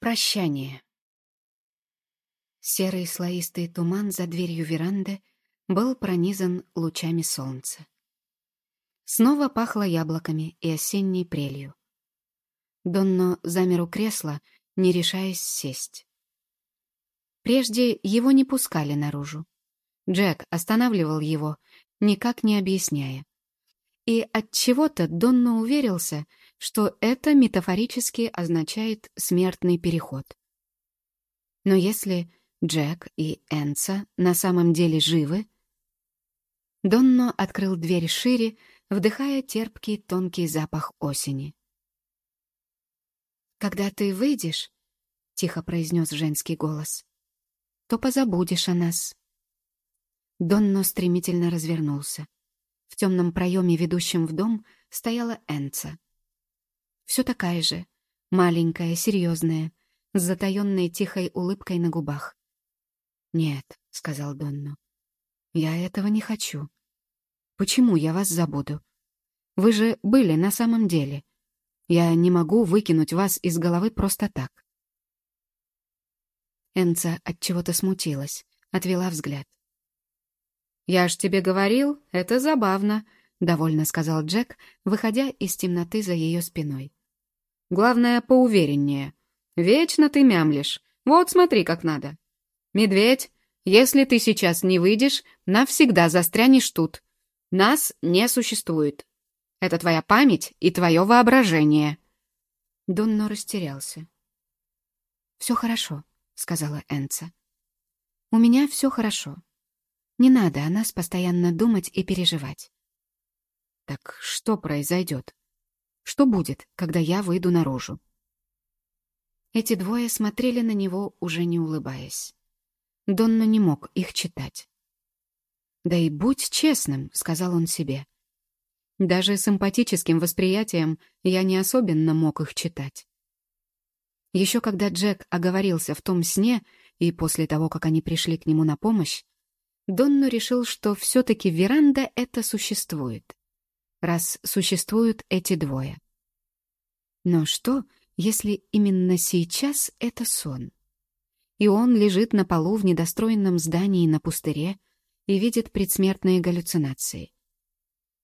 Прощание. Серый слоистый туман за дверью веранды был пронизан лучами солнца. Снова пахло яблоками и осенней прелью. Донно замер у кресла, не решаясь сесть. Прежде его не пускали наружу. Джек останавливал его, никак не объясняя. И от чего-то Донно уверился, что это метафорически означает смертный переход. Но если Джек и Энца на самом деле живы, Донно открыл дверь шире, вдыхая терпкий тонкий запах осени. «Когда ты выйдешь», — тихо произнес женский голос, — «то позабудешь о нас». Донно стремительно развернулся. В темном проеме, ведущем в дом, стояла Энца — все такая же, маленькая, серьезная, с затаенной тихой улыбкой на губах. «Нет», — сказал Донно, — «я этого не хочу. Почему я вас забуду? Вы же были на самом деле. Я не могу выкинуть вас из головы просто так». Энца от чего-то смутилась, отвела взгляд. «Я ж тебе говорил, это забавно», — довольно сказал Джек, выходя из темноты за ее спиной. Главное, поувереннее. Вечно ты мямлишь. Вот смотри, как надо. Медведь, если ты сейчас не выйдешь, навсегда застрянешь тут. Нас не существует. Это твоя память и твое воображение. Донно растерялся. «Все хорошо», — сказала Энца. «У меня все хорошо. Не надо о нас постоянно думать и переживать». «Так что произойдет?» Что будет, когда я выйду наружу? Эти двое смотрели на него, уже не улыбаясь. Донна не мог их читать. «Да и будь честным», — сказал он себе. Даже с эмпатическим восприятием я не особенно мог их читать. Еще когда Джек оговорился в том сне, и после того, как они пришли к нему на помощь, Донну решил, что все-таки веранда это существует раз существуют эти двое. Но что, если именно сейчас это сон? И он лежит на полу в недостроенном здании на пустыре и видит предсмертные галлюцинации.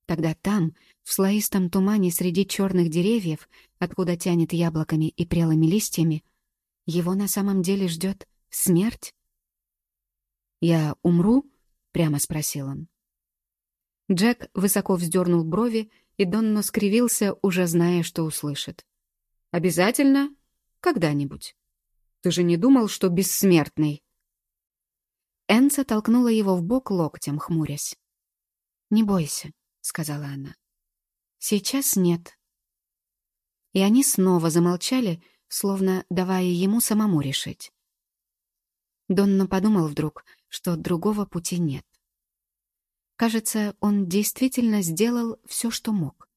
Тогда там, в слоистом тумане среди черных деревьев, откуда тянет яблоками и прелыми листьями, его на самом деле ждет смерть? «Я умру?» — прямо спросил он. Джек высоко вздернул брови, и Донно скривился, уже зная, что услышит. «Обязательно? Когда-нибудь. Ты же не думал, что бессмертный?» Энца толкнула его в бок локтем, хмурясь. «Не бойся», — сказала она. «Сейчас нет». И они снова замолчали, словно давая ему самому решить. Донно подумал вдруг, что другого пути нет. Кажется, он действительно сделал все, что мог.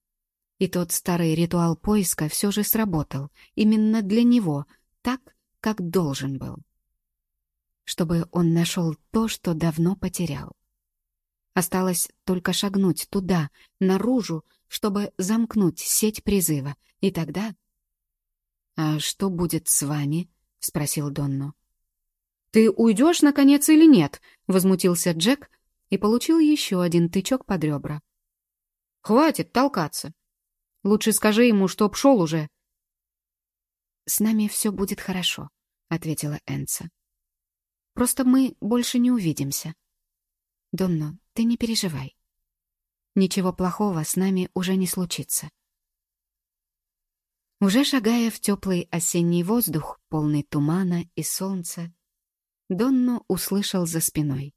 И тот старый ритуал поиска все же сработал, именно для него, так, как должен был. Чтобы он нашел то, что давно потерял. Осталось только шагнуть туда, наружу, чтобы замкнуть сеть призыва, и тогда... «А что будет с вами?» — спросил Донну. «Ты уйдешь, наконец, или нет?» — возмутился Джек, и получил еще один тычок под ребра. «Хватит толкаться. Лучше скажи ему, чтоб шел уже». «С нами все будет хорошо», — ответила Энца. «Просто мы больше не увидимся. Донно, ты не переживай. Ничего плохого с нами уже не случится». Уже шагая в теплый осенний воздух, полный тумана и солнца, Донно услышал за спиной.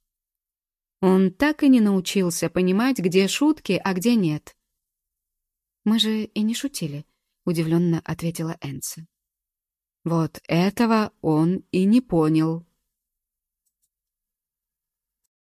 Он так и не научился понимать, где шутки, а где нет. «Мы же и не шутили», — удивленно ответила Энса. «Вот этого он и не понял»,